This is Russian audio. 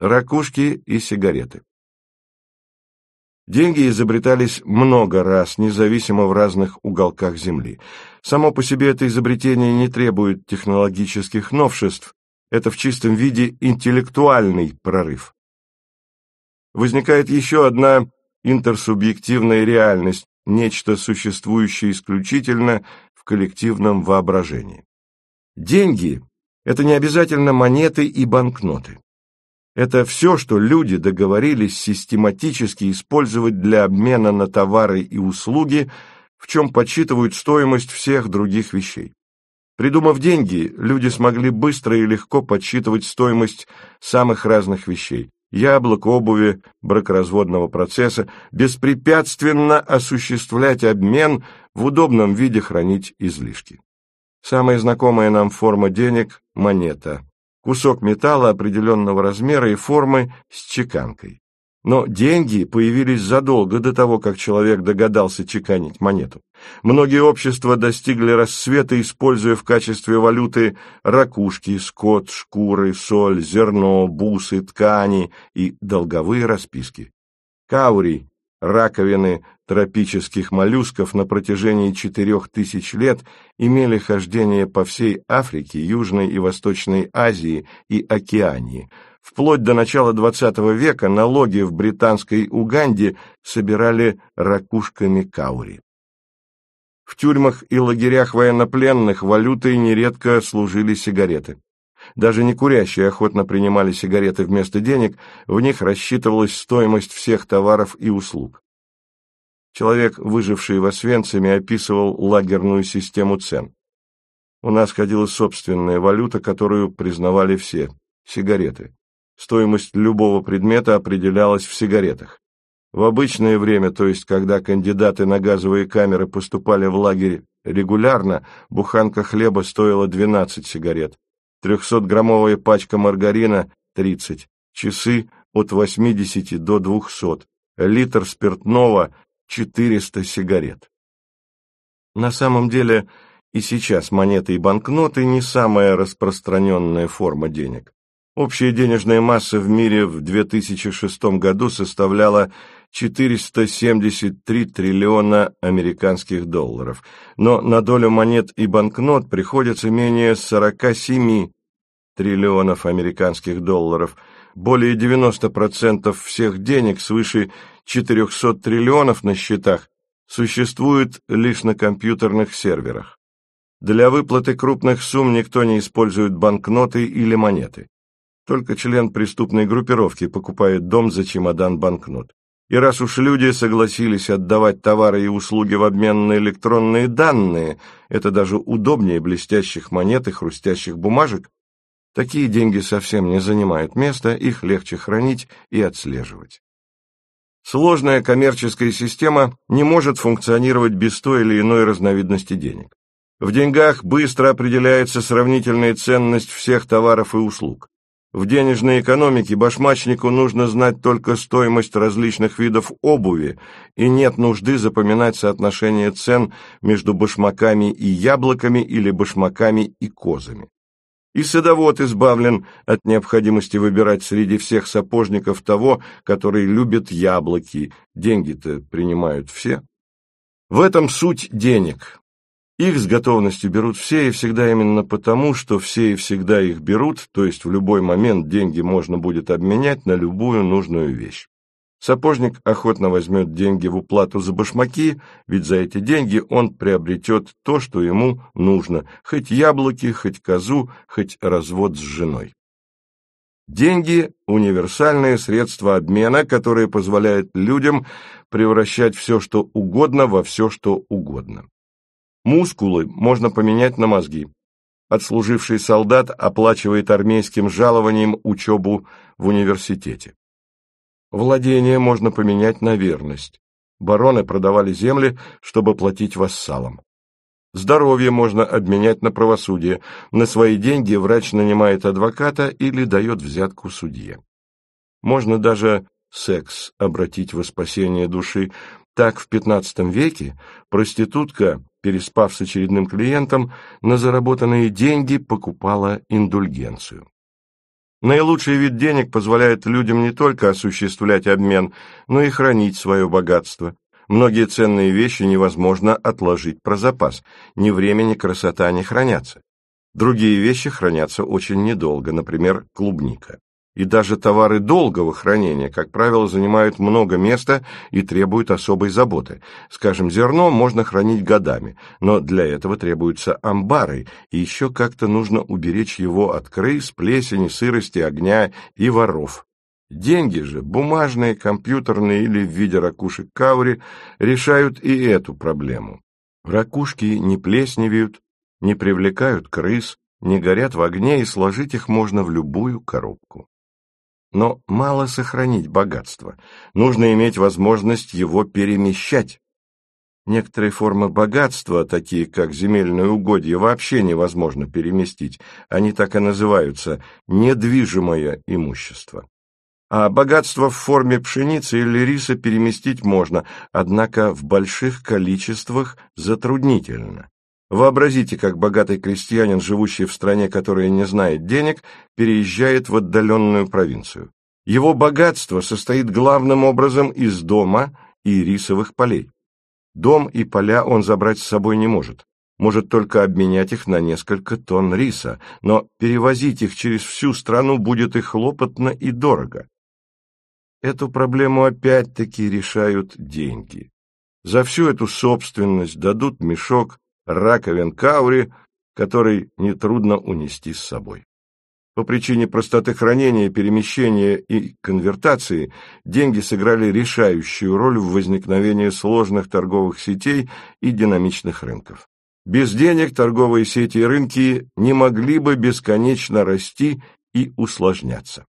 Ракушки и сигареты. Деньги изобретались много раз, независимо в разных уголках Земли. Само по себе это изобретение не требует технологических новшеств, это в чистом виде интеллектуальный прорыв. Возникает еще одна интерсубъективная реальность, нечто существующее исключительно в коллективном воображении. Деньги – это не обязательно монеты и банкноты. Это все, что люди договорились систематически использовать для обмена на товары и услуги, в чем подсчитывают стоимость всех других вещей. Придумав деньги, люди смогли быстро и легко подсчитывать стоимость самых разных вещей – яблок, обуви, бракоразводного процесса, беспрепятственно осуществлять обмен, в удобном виде хранить излишки. Самая знакомая нам форма денег – монета кусок металла определенного размера и формы с чеканкой. Но деньги появились задолго до того, как человек догадался чеканить монету. Многие общества достигли расцвета, используя в качестве валюты ракушки, скот, шкуры, соль, зерно, бусы, ткани и долговые расписки. Каури, раковины тропических моллюсков на протяжении четырех тысяч лет имели хождение по всей Африке, Южной и Восточной Азии и Океании. Вплоть до начала XX века налоги в британской Уганде собирали ракушками каури. В тюрьмах и лагерях военнопленных валютой нередко служили сигареты. Даже некурящие охотно принимали сигареты вместо денег, в них рассчитывалась стоимость всех товаров и услуг. Человек, выживший в Освенциме, описывал лагерную систему цен. У нас ходила собственная валюта, которую признавали все – сигареты. Стоимость любого предмета определялась в сигаретах. В обычное время, то есть когда кандидаты на газовые камеры поступали в лагерь регулярно, буханка хлеба стоила 12 сигарет, 300-граммовая пачка маргарина – 30, часы – от 80 до 200, литр спиртного 400 сигарет. На самом деле и сейчас монеты и банкноты не самая распространенная форма денег. Общая денежная масса в мире в 2006 году составляла 473 триллиона американских долларов, но на долю монет и банкнот приходится менее 47 триллионов американских долларов. Более 90% всех денег свыше 400 триллионов на счетах существует лишь на компьютерных серверах. Для выплаты крупных сумм никто не использует банкноты или монеты. Только член преступной группировки покупает дом за чемодан банкнот. И раз уж люди согласились отдавать товары и услуги в обмен на электронные данные, это даже удобнее блестящих монет и хрустящих бумажек, такие деньги совсем не занимают места, их легче хранить и отслеживать. Сложная коммерческая система не может функционировать без той или иной разновидности денег. В деньгах быстро определяется сравнительная ценность всех товаров и услуг. В денежной экономике башмачнику нужно знать только стоимость различных видов обуви, и нет нужды запоминать соотношение цен между башмаками и яблоками или башмаками и козами. И садовод избавлен от необходимости выбирать среди всех сапожников того, который любит яблоки. Деньги-то принимают все. В этом суть денег. Их с готовностью берут все, и всегда именно потому, что все и всегда их берут, то есть в любой момент деньги можно будет обменять на любую нужную вещь. Сапожник охотно возьмет деньги в уплату за башмаки, ведь за эти деньги он приобретет то, что ему нужно, хоть яблоки, хоть козу, хоть развод с женой. Деньги – универсальное средство обмена, которое позволяет людям превращать все, что угодно, во все, что угодно. Мускулы можно поменять на мозги. Отслуживший солдат оплачивает армейским жалованием учебу в университете. Владение можно поменять на верность. Бароны продавали земли, чтобы платить вассалам. Здоровье можно обменять на правосудие. На свои деньги врач нанимает адвоката или дает взятку судье. Можно даже секс обратить во спасение души. Так в XV веке проститутка, переспав с очередным клиентом, на заработанные деньги покупала индульгенцию. Наилучший вид денег позволяет людям не только осуществлять обмен, но и хранить свое богатство. Многие ценные вещи невозможно отложить про запас, ни время, ни красота не хранятся. Другие вещи хранятся очень недолго, например, клубника. И даже товары долгого хранения, как правило, занимают много места и требуют особой заботы. Скажем, зерно можно хранить годами, но для этого требуются амбары, и еще как-то нужно уберечь его от крыс, плесени, сырости, огня и воров. Деньги же, бумажные, компьютерные или в виде ракушек каури, решают и эту проблему. Ракушки не плесневеют, не привлекают крыс, не горят в огне, и сложить их можно в любую коробку. Но мало сохранить богатство, нужно иметь возможность его перемещать. Некоторые формы богатства, такие как земельные угодья, вообще невозможно переместить, они так и называются «недвижимое имущество». А богатство в форме пшеницы или риса переместить можно, однако в больших количествах затруднительно. Вообразите, как богатый крестьянин, живущий в стране, которая не знает денег, переезжает в отдаленную провинцию. Его богатство состоит главным образом из дома и рисовых полей. Дом и поля он забрать с собой не может. Может только обменять их на несколько тонн риса, но перевозить их через всю страну будет и хлопотно, и дорого. Эту проблему опять-таки решают деньги. За всю эту собственность дадут мешок раковин каури, который нетрудно унести с собой. По причине простоты хранения, перемещения и конвертации деньги сыграли решающую роль в возникновении сложных торговых сетей и динамичных рынков. Без денег торговые сети и рынки не могли бы бесконечно расти и усложняться.